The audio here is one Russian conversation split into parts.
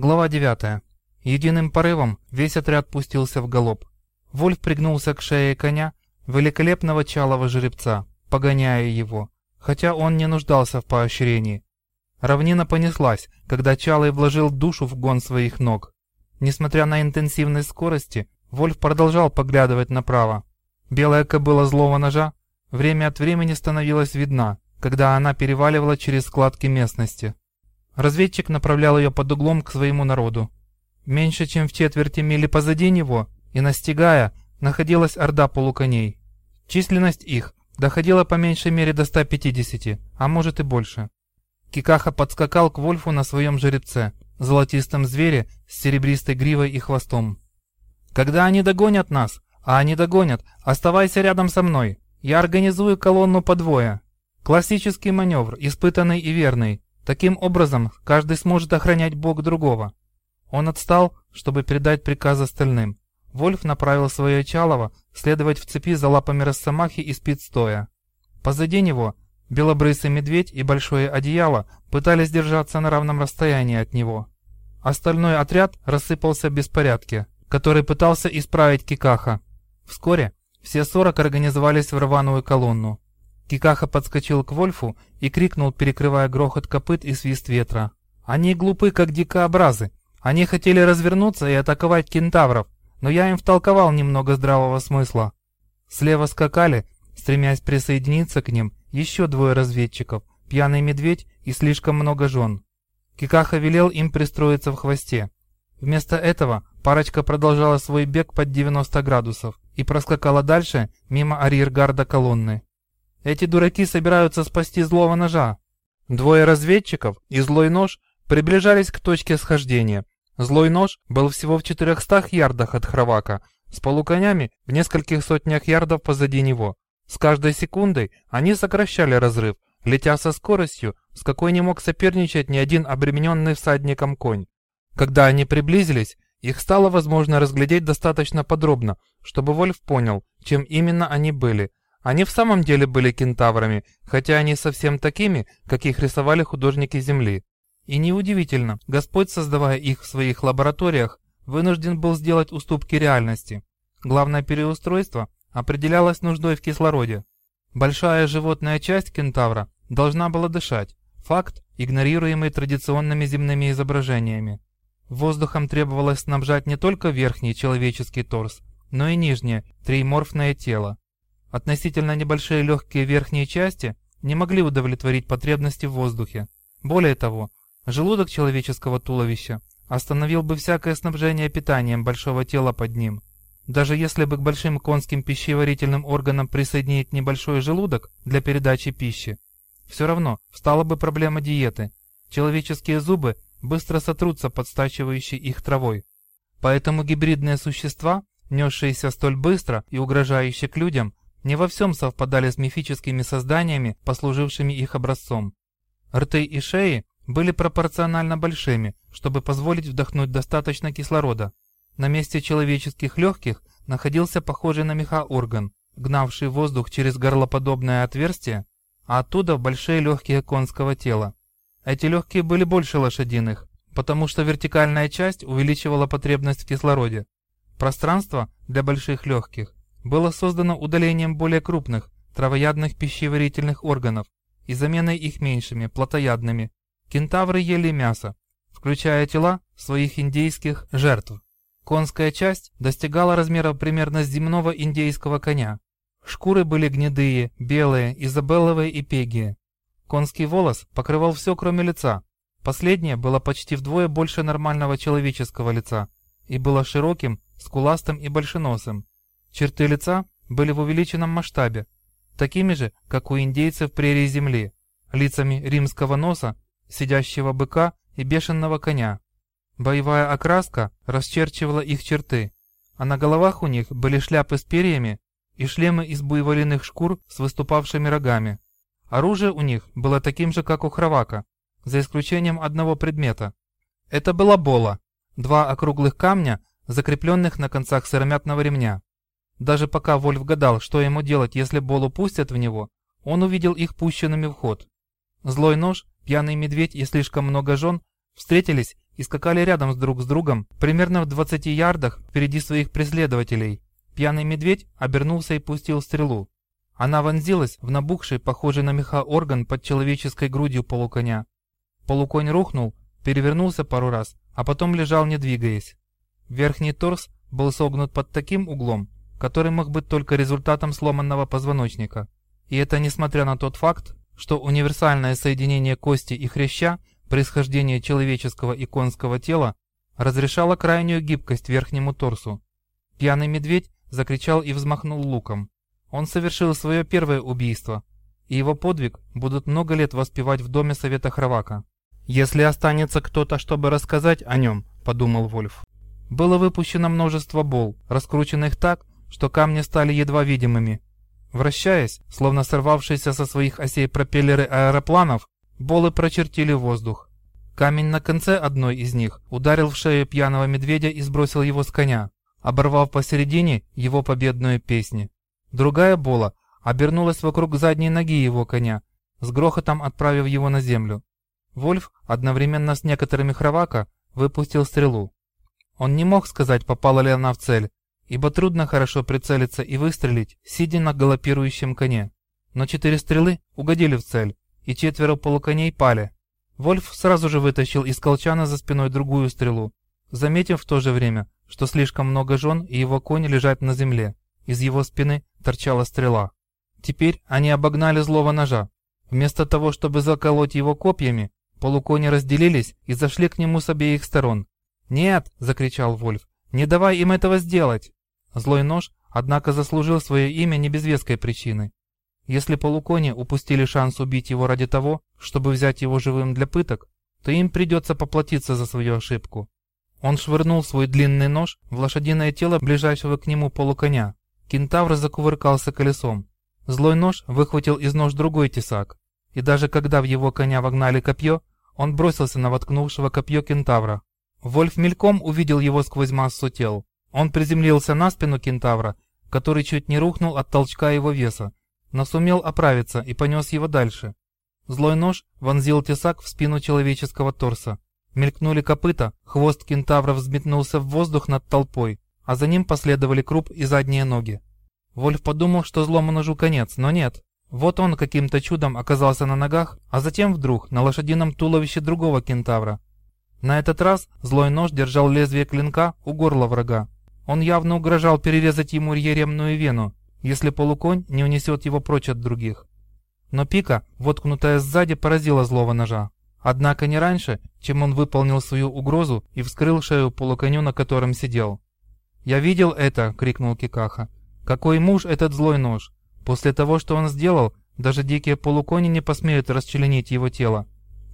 Глава 9. Единым порывом весь отряд пустился в галоп. Вольф пригнулся к шее коня, великолепного чалого жеребца, погоняя его, хотя он не нуждался в поощрении. Равнина понеслась, когда Чалый вложил душу в гон своих ног. Несмотря на интенсивность скорости, Вольф продолжал поглядывать направо. Белая кобыла злого ножа время от времени становилась видна, когда она переваливала через складки местности. Разведчик направлял ее под углом к своему народу. Меньше чем в четверти мили позади него, и настигая, находилась орда полуконей. Численность их доходила по меньшей мере до 150, а может и больше. Кикаха подскакал к Вольфу на своем жеребце, золотистом звере с серебристой гривой и хвостом. «Когда они догонят нас, а они догонят, оставайся рядом со мной. Я организую колонну по двое. Классический маневр, испытанный и верный. Таким образом, каждый сможет охранять бок другого». Он отстал, чтобы передать приказ остальным. Вольф направил свое Чалово следовать в цепи за лапами Росомахи и спит стоя. Позади него Белобрысый медведь и большое одеяло пытались держаться на равном расстоянии от него. Остальной отряд рассыпался в беспорядке, который пытался исправить Кикаха. Вскоре все сорок организовались в рваную колонну. Кикаха подскочил к Вольфу и крикнул, перекрывая грохот копыт и свист ветра. «Они глупы, как дикообразы. Они хотели развернуться и атаковать кентавров, но я им втолковал немного здравого смысла». Слева скакали, стремясь присоединиться к ним, еще двое разведчиков, пьяный медведь и слишком много жен. Кикаха велел им пристроиться в хвосте. Вместо этого парочка продолжала свой бег под 90 градусов и проскакала дальше мимо арьергарда колонны. Эти дураки собираются спасти злого ножа. Двое разведчиков и злой нож приближались к точке схождения. Злой нож был всего в 400 ярдах от Хровака, с полуконями в нескольких сотнях ярдов позади него. С каждой секундой они сокращали разрыв, летя со скоростью, с какой не мог соперничать ни один обремененный всадником конь. Когда они приблизились, их стало возможно разглядеть достаточно подробно, чтобы Вольф понял, чем именно они были. Они в самом деле были кентаврами, хотя они совсем такими, каких рисовали художники Земли. И неудивительно, Господь, создавая их в своих лабораториях, вынужден был сделать уступки реальности. Главное переустройство определялась нуждой в кислороде. Большая животная часть кентавра должна была дышать, факт, игнорируемый традиционными земными изображениями. Воздухом требовалось снабжать не только верхний человеческий торс, но и нижнее, триморфное тело. Относительно небольшие легкие верхние части не могли удовлетворить потребности в воздухе. Более того, желудок человеческого туловища остановил бы всякое снабжение питанием большого тела под ним. Даже если бы к большим конским пищеварительным органам присоединить небольшой желудок для передачи пищи, все равно встала бы проблема диеты. Человеческие зубы быстро сотрутся под стачивающей их травой. Поэтому гибридные существа, несшиеся столь быстро и угрожающие к людям, не во всем совпадали с мифическими созданиями, послужившими их образцом. Рты и шеи были пропорционально большими, чтобы позволить вдохнуть достаточно кислорода. На месте человеческих легких находился похожий на меха орган, гнавший воздух через горлоподобное отверстие, а оттуда в большие легкие конского тела. Эти легкие были больше лошадиных, потому что вертикальная часть увеличивала потребность в кислороде. Пространство для больших легких было создано удалением более крупных, травоядных пищеварительных органов и заменой их меньшими, плотоядными. Кентавры ели мясо, включая тела своих индейских жертв. Конская часть достигала размеров примерно земного индейского коня. Шкуры были гнедые, белые, изабелловые и пегие. Конский волос покрывал все, кроме лица. Последнее было почти вдвое больше нормального человеческого лица и было широким, скуластым и большеносым. Черты лица были в увеличенном масштабе, такими же, как у индейцев прерии земли, лицами римского носа, сидящего быка и бешеного коня. Боевая окраска расчерчивала их черты, а на головах у них были шляпы с перьями и шлемы из буйволиных шкур с выступавшими рогами. Оружие у них было таким же, как у Хровака, за исключением одного предмета. Это была бола, два округлых камня, закрепленных на концах сыромятного ремня. Даже пока Вольф гадал, что ему делать, если болу пустят в него, он увидел их пущенными в ход. Злой нож, пьяный медведь и слишком много жен встретились и скакали рядом с друг с другом, примерно в 20 ярдах впереди своих преследователей. Пьяный медведь обернулся и пустил стрелу. Она вонзилась в набухший, похожий на меха орган под человеческой грудью полуконя. Полуконь рухнул, перевернулся пару раз, а потом лежал не двигаясь. Верхний торс был согнут под таким углом, который мог быть только результатом сломанного позвоночника. И это несмотря на тот факт, что универсальное соединение кости и хряща, происхождение человеческого и конского тела, разрешало крайнюю гибкость верхнему торсу. Пьяный медведь закричал и взмахнул луком. Он совершил свое первое убийство, и его подвиг будут много лет воспевать в доме Совета Хровака. «Если останется кто-то, чтобы рассказать о нем», — подумал Вольф. Было выпущено множество бол, раскрученных так, что камни стали едва видимыми. Вращаясь, словно сорвавшиеся со своих осей пропеллеры аэропланов, болы прочертили воздух. Камень на конце одной из них ударил в шею пьяного медведя и сбросил его с коня, оборвав посередине его победную песни. Другая бола обернулась вокруг задней ноги его коня, с грохотом отправив его на землю. Вольф одновременно с некоторыми хровака выпустил стрелу. Он не мог сказать, попала ли она в цель, ибо трудно хорошо прицелиться и выстрелить, сидя на галопирующем коне. Но четыре стрелы угодили в цель, и четверо полуконей пали. Вольф сразу же вытащил из колчана за спиной другую стрелу, заметив в то же время, что слишком много жен и его кони лежат на земле. Из его спины торчала стрела. Теперь они обогнали злого ножа. Вместо того, чтобы заколоть его копьями, полукони разделились и зашли к нему с обеих сторон. «Нет!» – закричал Вольф. «Не давай им этого сделать!» Злой нож, однако, заслужил свое имя не без веской причины. Если полукони упустили шанс убить его ради того, чтобы взять его живым для пыток, то им придется поплатиться за свою ошибку. Он швырнул свой длинный нож в лошадиное тело ближайшего к нему полуконя. Кентавр закувыркался колесом. Злой нож выхватил из нож другой тесак, и даже когда в его коня вогнали копье, он бросился на воткнувшего копье кентавра. Вольф мельком увидел его сквозь массу тел. Он приземлился на спину кентавра, который чуть не рухнул от толчка его веса, но сумел оправиться и понес его дальше. Злой нож вонзил тесак в спину человеческого торса. Мелькнули копыта, хвост кентавра взметнулся в воздух над толпой, а за ним последовали круп и задние ноги. Вольф подумал, что злому ножу конец, но нет. Вот он каким-то чудом оказался на ногах, а затем вдруг на лошадином туловище другого кентавра. На этот раз злой нож держал лезвие клинка у горла врага. Он явно угрожал перерезать ему еремную вену, если полуконь не унесет его прочь от других. Но пика, воткнутая сзади, поразила злого ножа. Однако не раньше, чем он выполнил свою угрозу и вскрыл шею полуконю, на котором сидел. «Я видел это!» — крикнул Кикаха. «Какой муж этот злой нож! После того, что он сделал, даже дикие полукони не посмеют расчленить его тело.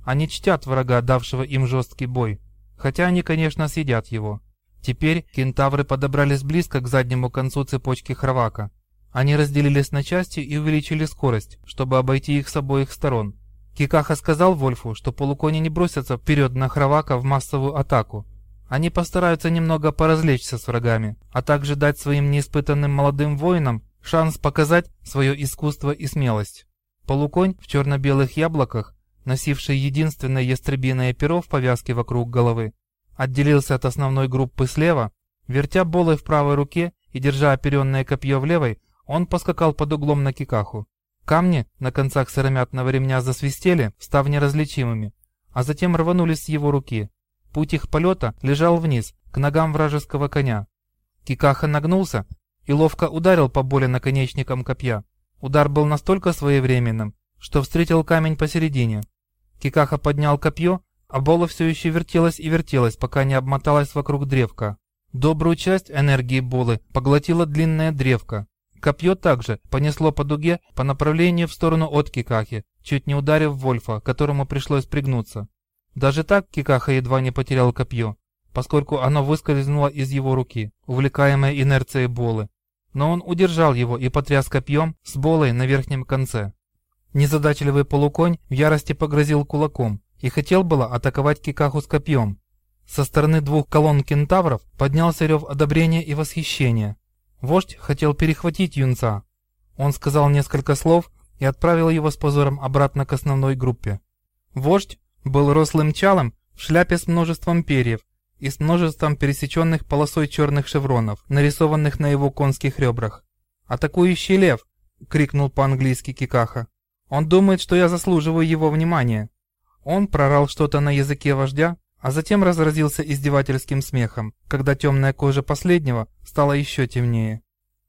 Они чтят врага, давшего им жесткий бой, хотя они, конечно, съедят его. Теперь кентавры подобрались близко к заднему концу цепочки Хровака. Они разделились на части и увеличили скорость, чтобы обойти их с обоих сторон. Кикаха сказал Вольфу, что полукони не бросятся вперед на Хровака в массовую атаку. Они постараются немного поразвлечься с врагами, а также дать своим неиспытанным молодым воинам шанс показать свое искусство и смелость. Полуконь в черно-белых яблоках, носивший единственное ястребиное перо в повязке вокруг головы, отделился от основной группы слева, вертя болой в правой руке и держа оперенное копье в левой, он поскакал под углом на кикаху. Камни на концах сыромятного ремня засвистели, став неразличимыми, а затем рванулись с его руки. Путь их полета лежал вниз, к ногам вражеского коня. Кикаха нагнулся и ловко ударил по боли наконечником копья. Удар был настолько своевременным, что встретил камень посередине. Кикаха поднял копье, а бола все еще вертелась и вертелась, пока не обмоталась вокруг древка. Добрую часть энергии болы поглотила длинная древка, Копье также понесло по дуге по направлению в сторону от Кикахи, чуть не ударив Вольфа, которому пришлось пригнуться. Даже так Кикаха едва не потерял копье, поскольку оно выскользнуло из его руки, увлекаемое инерцией Болы. Но он удержал его и потряс копьем с Болой на верхнем конце. Незадачливый полуконь в ярости погрозил кулаком и хотел было атаковать Кикаху с копьем. Со стороны двух колонн кентавров поднялся рев одобрения и восхищения. Вождь хотел перехватить юнца. Он сказал несколько слов и отправил его с позором обратно к основной группе. Вождь был рослым чалом в шляпе с множеством перьев и с множеством пересеченных полосой черных шевронов, нарисованных на его конских ребрах. «Атакующий лев!» — крикнул по-английски Кикаха. «Он думает, что я заслуживаю его внимания». Он прорал что-то на языке вождя, а затем разразился издевательским смехом, когда темная кожа последнего стала еще темнее.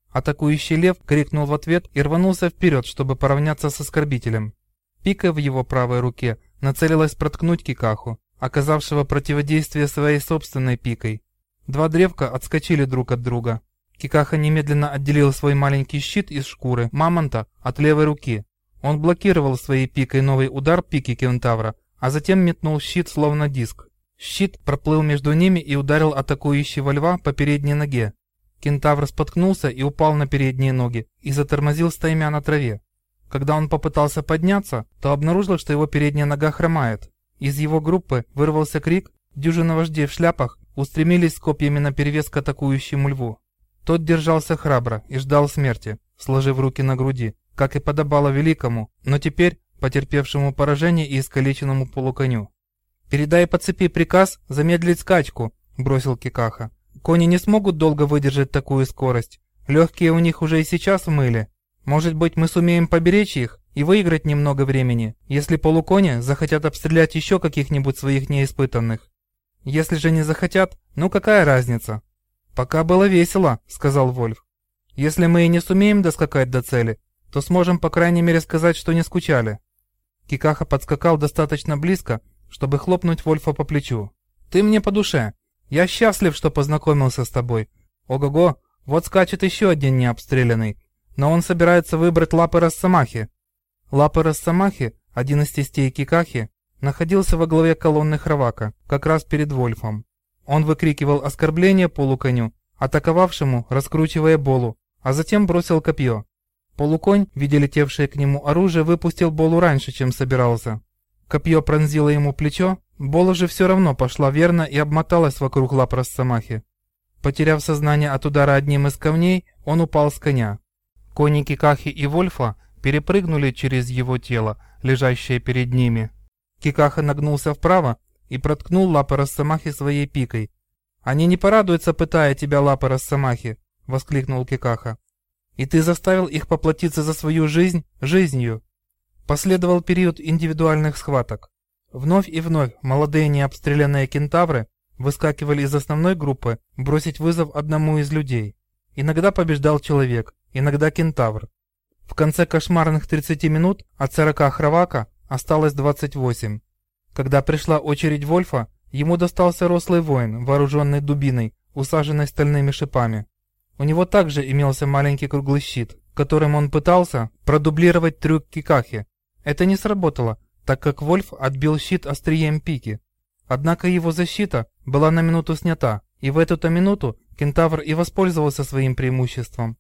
Атакующий лев крикнул в ответ и рванулся вперед, чтобы поравняться с оскорбителем. Пика в его правой руке нацелилась проткнуть Кикаху, оказавшего противодействие своей собственной пикой. Два древка отскочили друг от друга. Кикаха немедленно отделил свой маленький щит из шкуры мамонта от левой руки. Он блокировал своей пикой новый удар пики кентавра, а затем метнул щит словно диск. Щит проплыл между ними и ударил атакующего льва по передней ноге. Кентавр споткнулся и упал на передние ноги и затормозил стаймя на траве. Когда он попытался подняться, то обнаружил, что его передняя нога хромает. Из его группы вырвался крик, дюжина вождей в шляпах устремились с копьями наперевес к атакующему льву. Тот держался храбро и ждал смерти, сложив руки на груди, как и подобало великому, но теперь потерпевшему поражение и искалеченному полуконю. «Передай по цепи приказ замедлить скачку», – бросил Кикаха. «Кони не смогут долго выдержать такую скорость. Легкие у них уже и сейчас в мыле. Может быть, мы сумеем поберечь их и выиграть немного времени, если полукони захотят обстрелять еще каких-нибудь своих неиспытанных. Если же не захотят, ну какая разница?» «Пока было весело», – сказал Вольф. «Если мы и не сумеем доскакать до цели, то сможем по крайней мере сказать, что не скучали». Кикаха подскакал достаточно близко, чтобы хлопнуть Вольфа по плечу. «Ты мне по душе. Я счастлив, что познакомился с тобой. Ого-го, вот скачет еще один необстрелянный. Но он собирается выбрать лапы Росомахи». Лапы Росомахи, один из тестей Кикахи, находился во главе колонны Хровака, как раз перед Вольфом. Он выкрикивал оскорбление полуконю, атаковавшему, раскручивая болу, а затем бросил копье. Полуконь, видя летевшее к нему оружие, выпустил болу раньше, чем собирался. Копье пронзило ему плечо, Бола же все равно пошла верно и обмоталась вокруг лап Росомахи. Потеряв сознание от удара одним из камней, он упал с коня. Кони Кикахи и Вольфа перепрыгнули через его тело, лежащее перед ними. Кикаха нагнулся вправо и проткнул лапы Росомахи своей пикой. «Они не порадуются, пытая тебя, лапы Росомахи!» — воскликнул Кикаха. «И ты заставил их поплатиться за свою жизнь жизнью!» Последовал период индивидуальных схваток. Вновь и вновь молодые необстрелянные кентавры выскакивали из основной группы бросить вызов одному из людей. Иногда побеждал человек, иногда кентавр. В конце кошмарных 30 минут от 40 хровака осталось 28. Когда пришла очередь Вольфа, ему достался рослый воин, вооруженный дубиной, усаженной стальными шипами. У него также имелся маленький круглый щит, которым он пытался продублировать трюк Кикахи, это не сработало, так как Вольф отбил щит острием пики. Однако его защита была на минуту снята, и в эту-то минуту кентавр и воспользовался своим преимуществом.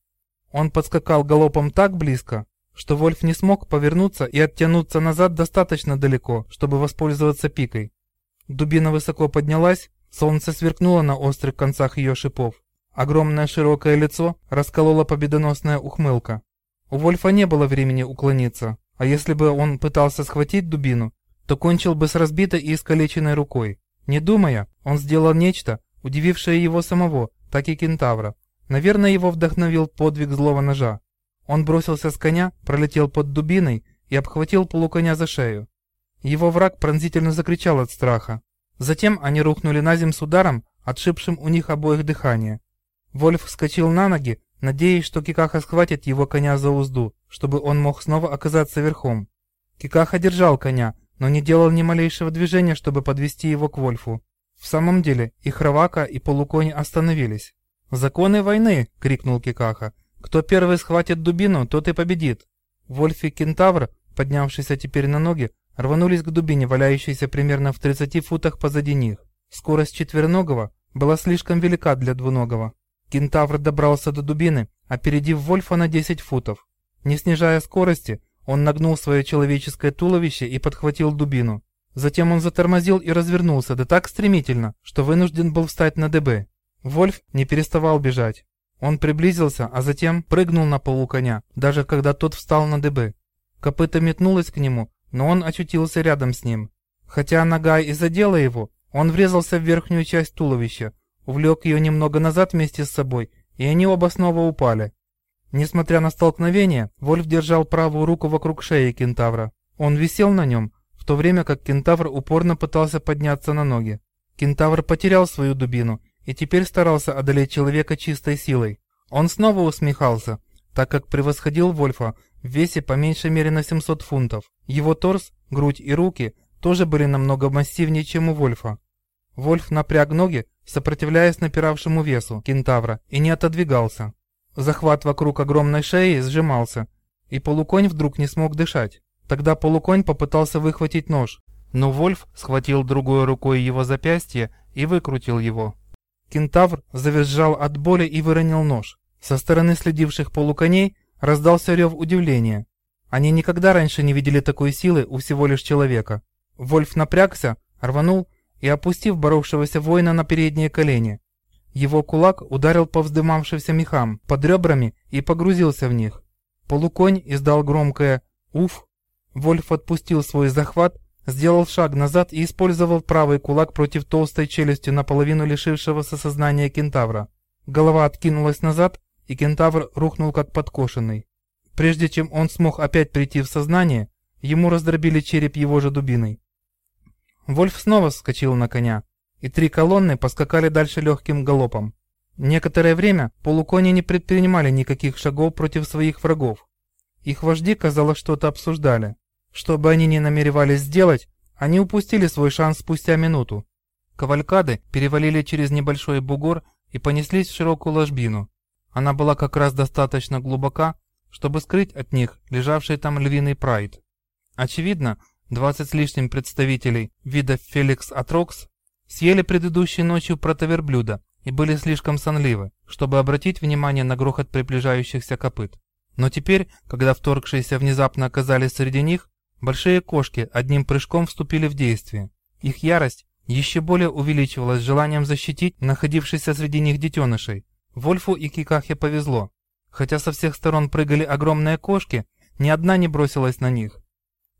Он подскакал галопом так близко, что Вольф не смог повернуться и оттянуться назад достаточно далеко, чтобы воспользоваться пикой. Дубина высоко поднялась, солнце сверкнуло на острых концах ее шипов. Огромное широкое лицо расколола победоносная ухмылка. У Вольфа не было времени уклониться. А если бы он пытался схватить дубину, то кончил бы с разбитой и искалеченной рукой. Не думая, он сделал нечто, удивившее его самого, так и кентавра. Наверное, его вдохновил подвиг злого ножа. Он бросился с коня, пролетел под дубиной и обхватил полуконя за шею. Его враг пронзительно закричал от страха. Затем они рухнули на землю с ударом, отшибшим у них обоих дыхание. Вольф вскочил на ноги надеясь, что Кикаха схватит его коня за узду, чтобы он мог снова оказаться верхом. Кикаха держал коня, но не делал ни малейшего движения, чтобы подвести его к Вольфу. В самом деле, и Хровака, и полукони остановились. «Законы войны!» — крикнул Кикаха. «Кто первый схватит дубину, тот и победит!» Вольф и Кентавр, поднявшиеся теперь на ноги, рванулись к дубине, валяющейся примерно в 30 футах позади них. Скорость четвероногого была слишком велика для двуногого. Кентавр добрался до дубины, опередив Вольфа на 10 футов. Не снижая скорости, он нагнул свое человеческое туловище и подхватил дубину. Затем он затормозил и развернулся, да так стремительно, что вынужден был встать на ДБ. Вольф не переставал бежать. Он приблизился, а затем прыгнул на полу коня, даже когда тот встал на ДБ. Копыта метнулось к нему, но он очутился рядом с ним. Хотя нога и задела его, Он врезался в верхнюю часть туловища, увлек ее немного назад вместе с собой, и они оба снова упали. Несмотря на столкновение, Вольф держал правую руку вокруг шеи кентавра. Он висел на нем, в то время как кентавр упорно пытался подняться на ноги. Кентавр потерял свою дубину и теперь старался одолеть человека чистой силой. Он снова усмехался, так как превосходил Вольфа в весе по меньшей мере на 700 фунтов. Его торс, грудь и руки тоже были намного массивнее, чем у Вольфа. Вольф напряг ноги, сопротивляясь напиравшему весу кентавра, и не отодвигался. Захват вокруг огромной шеи сжимался, и полуконь вдруг не смог дышать. Тогда полуконь попытался выхватить нож, но Вольф схватил другой рукой его запястье и выкрутил его. Кентавр завизжал от боли и выронил нож. Со стороны следивших полуконей раздался рев удивления. Они никогда раньше не видели такой силы у всего лишь человека. Вольф напрягся, рванул и, опустив боровшегося воина на передние колени, его кулак ударил по вздымавшимся мехам под ребрами и погрузился в них. Полуконь издал громкое «Уф!». Вольф отпустил свой захват, сделал шаг назад и использовал правый кулак против толстой челюсти наполовину лишившегося сознания кентавра. Голова откинулась назад, и кентавр рухнул как подкошенный. Прежде чем он смог опять прийти в сознание, ему раздробили череп его же дубиной. Вольф снова вскочил на коня, и три колонны поскакали дальше легким галопом. Некоторое время полукони не предпринимали никаких шагов против своих врагов. Их вожди, казалось, что-то обсуждали. Что бы они ни намеревались сделать, они упустили свой шанс спустя минуту. Кавалькады перевалили через небольшой бугор и понеслись в широкую ложбину. Она была как раз достаточно глубока, чтобы скрыть от них лежавший там львиный прайд. Очевидно, 20 с лишним представителей вида Феликс атрокс съели предыдущей ночью протоверблюда и были слишком сонливы, чтобы обратить внимание на грохот приближающихся копыт. Но теперь, когда вторгшиеся внезапно оказались среди них, большие кошки одним прыжком вступили в действие. Их ярость еще более увеличивалась желанием защитить находившихся среди них детенышей. Вольфу и Кикахе повезло. Хотя со всех сторон прыгали огромные кошки, ни одна не бросилась на них.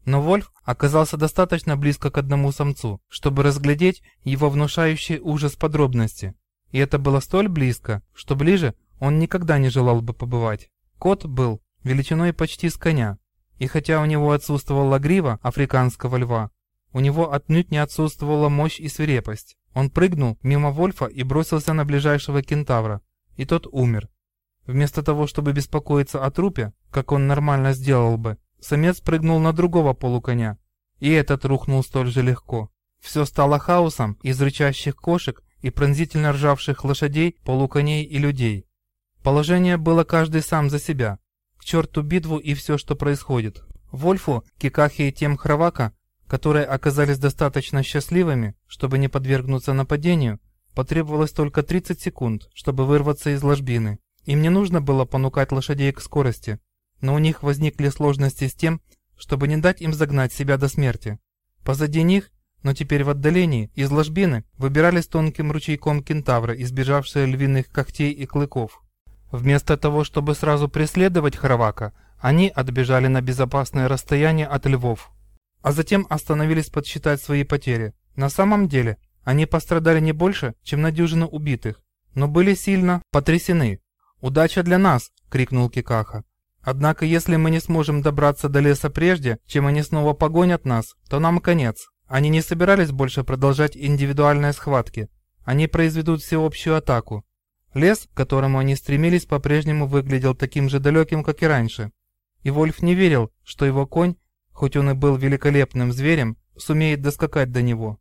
Но Вольф оказался достаточно близко к одному самцу, чтобы разглядеть его внушающий ужас подробности. И это было столь близко, что ближе он никогда не желал бы побывать. Кот был величиной почти с коня, и хотя у него отсутствовала грива африканского льва, у него отнюдь не отсутствовала мощь и свирепость. Он прыгнул мимо Вольфа и бросился на ближайшего кентавра, и тот умер. Вместо того, чтобы беспокоиться о трупе, как он нормально сделал бы, Самец прыгнул на другого полуконя, и этот рухнул столь же легко. Все стало хаосом из рычащих кошек и пронзительно ржавших лошадей, полуконей и людей. Положение было каждый сам за себя. К черту битву и все, что происходит. Вольфу, Кикахе и тем Хравака, которые оказались достаточно счастливыми, чтобы не подвергнуться нападению, потребовалось только 30 секунд, чтобы вырваться из ложбины. Им не нужно было понукать лошадей к скорости, но у них возникли сложности с тем, чтобы не дать им загнать себя до смерти. Позади них, но теперь в отдалении, из ложбины выбирались тонким ручейком кентавры, избежавшие львиных когтей и клыков. Вместо того, чтобы сразу преследовать Хравака, они отбежали на безопасное расстояние от львов, а затем остановились подсчитать свои потери. На самом деле, они пострадали не больше, чем на дюжину убитых, но были сильно потрясены. «Удача для нас!» — крикнул Кикаха. Однако, если мы не сможем добраться до леса прежде, чем они снова погонят нас, то нам конец. Они не собирались больше продолжать индивидуальные схватки. Они произведут всеобщую атаку. Лес, к которому они стремились, по-прежнему выглядел таким же далеким, как и раньше. И Вольф не верил, что его конь, хоть он и был великолепным зверем, сумеет доскакать до него.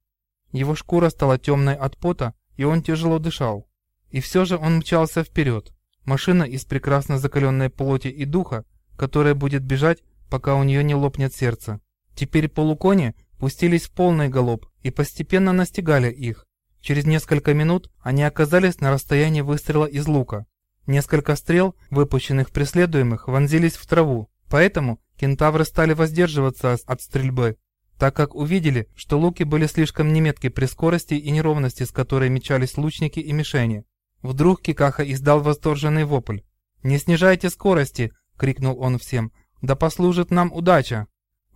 Его шкура стала темной от пота, и он тяжело дышал. И все же он мчался вперед. Машина из прекрасно закаленной плоти и духа, которая будет бежать, пока у нее не лопнет сердце. Теперь полукони пустились в полный галоп и постепенно настигали их. Через несколько минут они оказались на расстоянии выстрела из лука. Несколько стрел, выпущенных преследуемых, вонзились в траву, поэтому кентавры стали воздерживаться от стрельбы, так как увидели, что луки были слишком неметки при скорости и неровности, с которой мечались лучники и мишени. Вдруг Кикаха издал восторженный вопль. «Не снижайте скорости!» — крикнул он всем. «Да послужит нам удача!»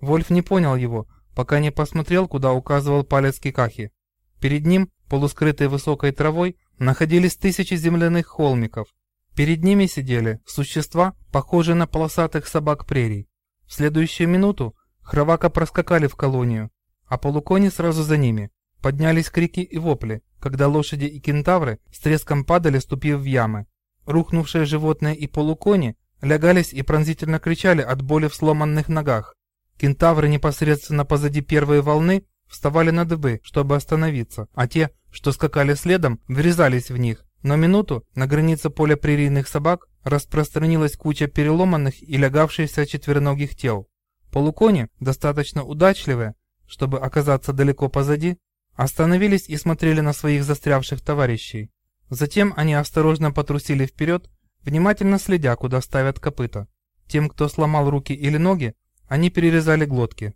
Вольф не понял его, пока не посмотрел, куда указывал палец Кикахи. Перед ним, полускрытые высокой травой, находились тысячи земляных холмиков. Перед ними сидели существа, похожие на полосатых собак прерий. В следующую минуту Хровака проскакали в колонию, а полукони сразу за ними. Поднялись крики и вопли, когда лошади и кентавры с треском падали, ступив в ямы. Рухнувшие животные и полукони лягались и пронзительно кричали от боли в сломанных ногах. Кентавры непосредственно позади первой волны вставали на дыбы, чтобы остановиться, а те, что скакали следом, врезались в них. На минуту на границе поля прерийных собак распространилась куча переломанных и лягавшихся четвероногих тел. Полукони, достаточно удачливые, чтобы оказаться далеко позади, остановились и смотрели на своих застрявших товарищей. Затем они осторожно потрусили вперед, внимательно следя, куда ставят копыта. Тем, кто сломал руки или ноги, они перерезали глотки.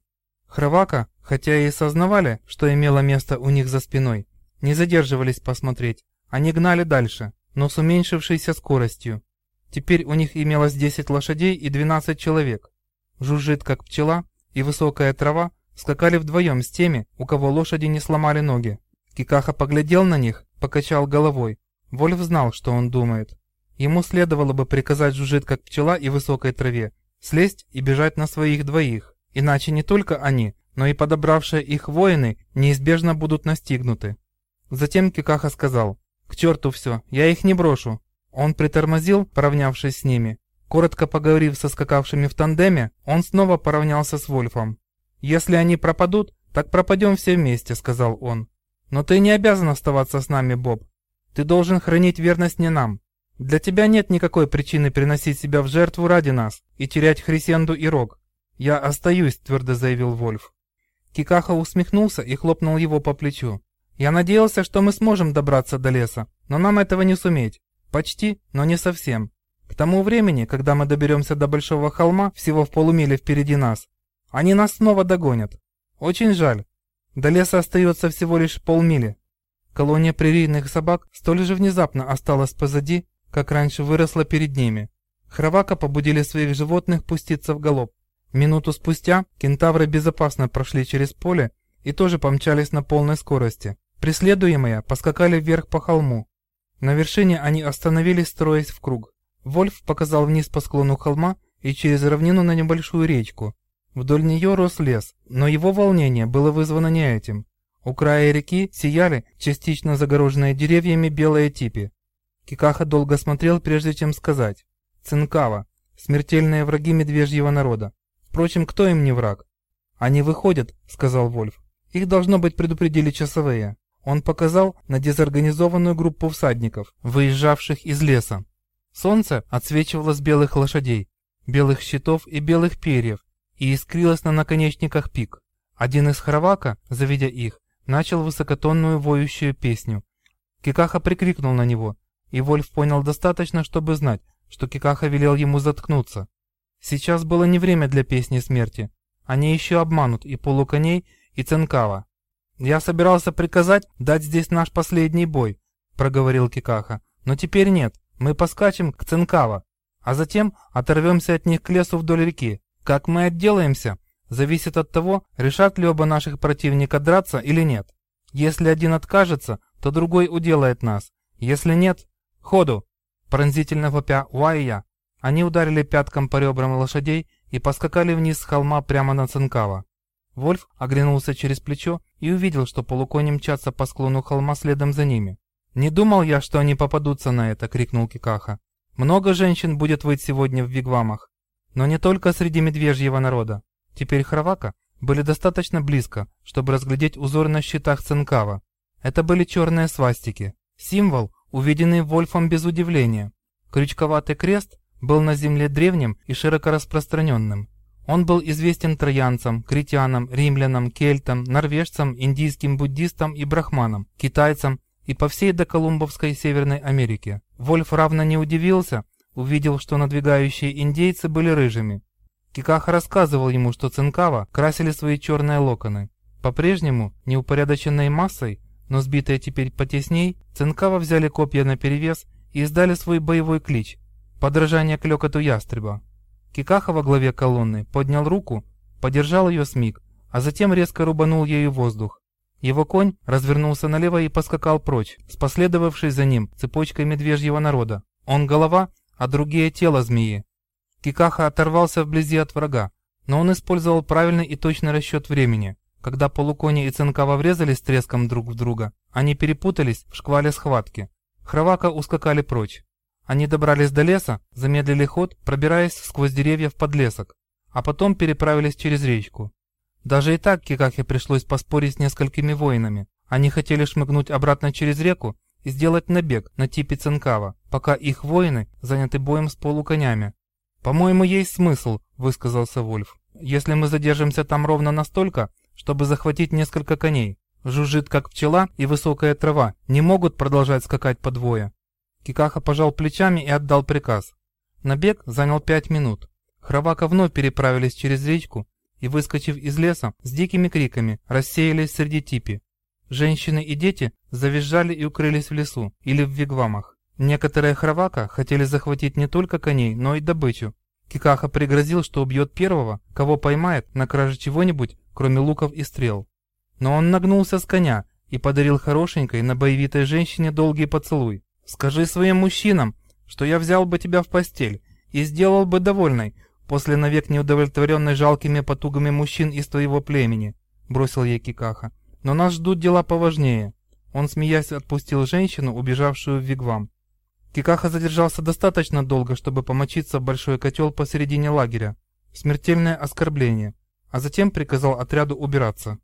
Хровака, хотя и сознавали, что имело место у них за спиной, не задерживались посмотреть. Они гнали дальше, но с уменьшившейся скоростью. Теперь у них имелось 10 лошадей и 12 человек. Жужжит, как пчела, и высокая трава скакали вдвоем с теми, у кого лошади не сломали ноги. Кикаха поглядел на них, покачал головой. Вольф знал, что он думает. Ему следовало бы приказать жужжит, как пчела и высокой траве, слезть и бежать на своих двоих, иначе не только они, но и подобравшие их воины неизбежно будут настигнуты. Затем Кикаха сказал, «К черту все, я их не брошу». Он притормозил, поравнявшись с ними. Коротко поговорив со скакавшими в тандеме, он снова поравнялся с Вольфом. «Если они пропадут, так пропадем все вместе», — сказал он. «Но ты не обязан оставаться с нами, Боб. Ты должен хранить верность не нам. Для тебя нет никакой причины приносить себя в жертву ради нас и терять Хрисенду и Рог. Я остаюсь, твердо заявил Вольф. Кикаха усмехнулся и хлопнул его по плечу. Я надеялся, что мы сможем добраться до леса, но нам этого не суметь. Почти, но не совсем. К тому времени, когда мы доберемся до Большого холма, всего в полумиле впереди нас, они нас снова догонят. Очень жаль. До леса остается всего лишь полмили. Колония прерийных собак столь же внезапно осталась позади, как раньше выросла перед ними. Хровака побудили своих животных пуститься в галоп. Минуту спустя кентавры безопасно прошли через поле и тоже помчались на полной скорости. Преследуемые поскакали вверх по холму. На вершине они остановились, строясь в круг. Вольф показал вниз по склону холма и через равнину на небольшую речку. Вдоль нее рос лес, но его волнение было вызвано не этим. У края реки сияли частично загороженные деревьями белые типи. Кикаха долго смотрел, прежде чем сказать. Цинкава. Смертельные враги медвежьего народа. Впрочем, кто им не враг? Они выходят, сказал Вольф. Их должно быть предупредили часовые. Он показал на дезорганизованную группу всадников, выезжавших из леса. Солнце отсвечивало с белых лошадей, белых щитов и белых перьев и искрилось на наконечниках пик. Один из хровака, завидя их, начал высокотонную воющую песню. Кикаха прикрикнул на него, и Вольф понял достаточно, чтобы знать, что Кикаха велел ему заткнуться. Сейчас было не время для песни смерти. Они еще обманут и полуконей, и Ценкава. «Я собирался приказать дать здесь наш последний бой», — проговорил Кикаха. «Но теперь нет. Мы поскачем к Ценкава, а затем оторвемся от них к лесу вдоль реки. Как мы отделаемся, зависит от того, решат ли оба наших противника драться или нет. Если один откажется, то другой уделает нас. Если нет, ходу!» Пронзительно вопя «Уайя!» Они ударили пятком по ребрам лошадей и поскакали вниз с холма прямо на Цинкава. Вольф оглянулся через плечо и увидел, что полукони мчатся по склону холма следом за ними. «Не думал я, что они попадутся на это!» — крикнул Кикаха. «Много женщин будет выть сегодня в вигвамах, но не только среди медвежьего народа. Теперь Хравака были достаточно близко, чтобы разглядеть узор на щитах Цинкава. Это были черные свастики, символ, увиденный Вольфом без удивления. Крючковатый крест был на земле древним и широко распространенным. Он был известен троянцам, критянам, римлянам, кельтам, норвежцам, индийским буддистам и брахманам, китайцам и по всей доколумбовской Северной Америке. Вольф равно не удивился, увидел, что надвигающие индейцы были рыжими. Кикаха рассказывал ему, что Цинкава красили свои черные локоны. По-прежнему, неупорядоченной массой, но сбитые теперь потесней, Цинкава взяли копья наперевес и издали свой боевой клич – подражание клёкоту ястреба. Кикаха во главе колонны поднял руку, подержал ее с миг, а затем резко рубанул ею воздух. Его конь развернулся налево и поскакал прочь, с последовавшей за ним цепочкой медвежьего народа. Он голова, а другие тело змеи. Кикаха оторвался вблизи от врага, но он использовал правильный и точный расчет времени. Когда полукони и цинкава врезались треском друг в друга, они перепутались в шквале схватки. Хравака ускакали прочь. Они добрались до леса, замедлили ход, пробираясь сквозь деревья в подлесок, а потом переправились через речку. Даже и так Кикахе пришлось поспорить с несколькими воинами. Они хотели шмыгнуть обратно через реку и сделать набег на типе Цинкава, пока их воины заняты боем с полуконями. «По-моему, есть смысл», — высказался Вольф. «Если мы задержимся там ровно настолько, чтобы захватить несколько коней. Жужжит, как пчела, и высокая трава не могут продолжать скакать по двое». Кикаха пожал плечами и отдал приказ. Набег занял пять минут. Хравака вновь переправились через речку и, выскочив из леса, с дикими криками рассеялись среди типи. Женщины и дети завизжали и укрылись в лесу или в вигвамах. Некоторые хравака хотели захватить не только коней, но и добычу. Кикаха пригрозил, что убьет первого, кого поймает на краже чего-нибудь, кроме луков и стрел. Но он нагнулся с коня и подарил хорошенькой на боевитой женщине долгий поцелуй. «Скажи своим мужчинам, что я взял бы тебя в постель и сделал бы довольной, после навек неудовлетворенной жалкими потугами мужчин из твоего племени», — бросил ей Кикаха. «Но нас ждут дела поважнее». Он, смеясь, отпустил женщину, убежавшую в Вигвам. Кикаха задержался достаточно долго, чтобы помочиться в большой котел посередине лагеря. Смертельное оскорбление. А затем приказал отряду убираться.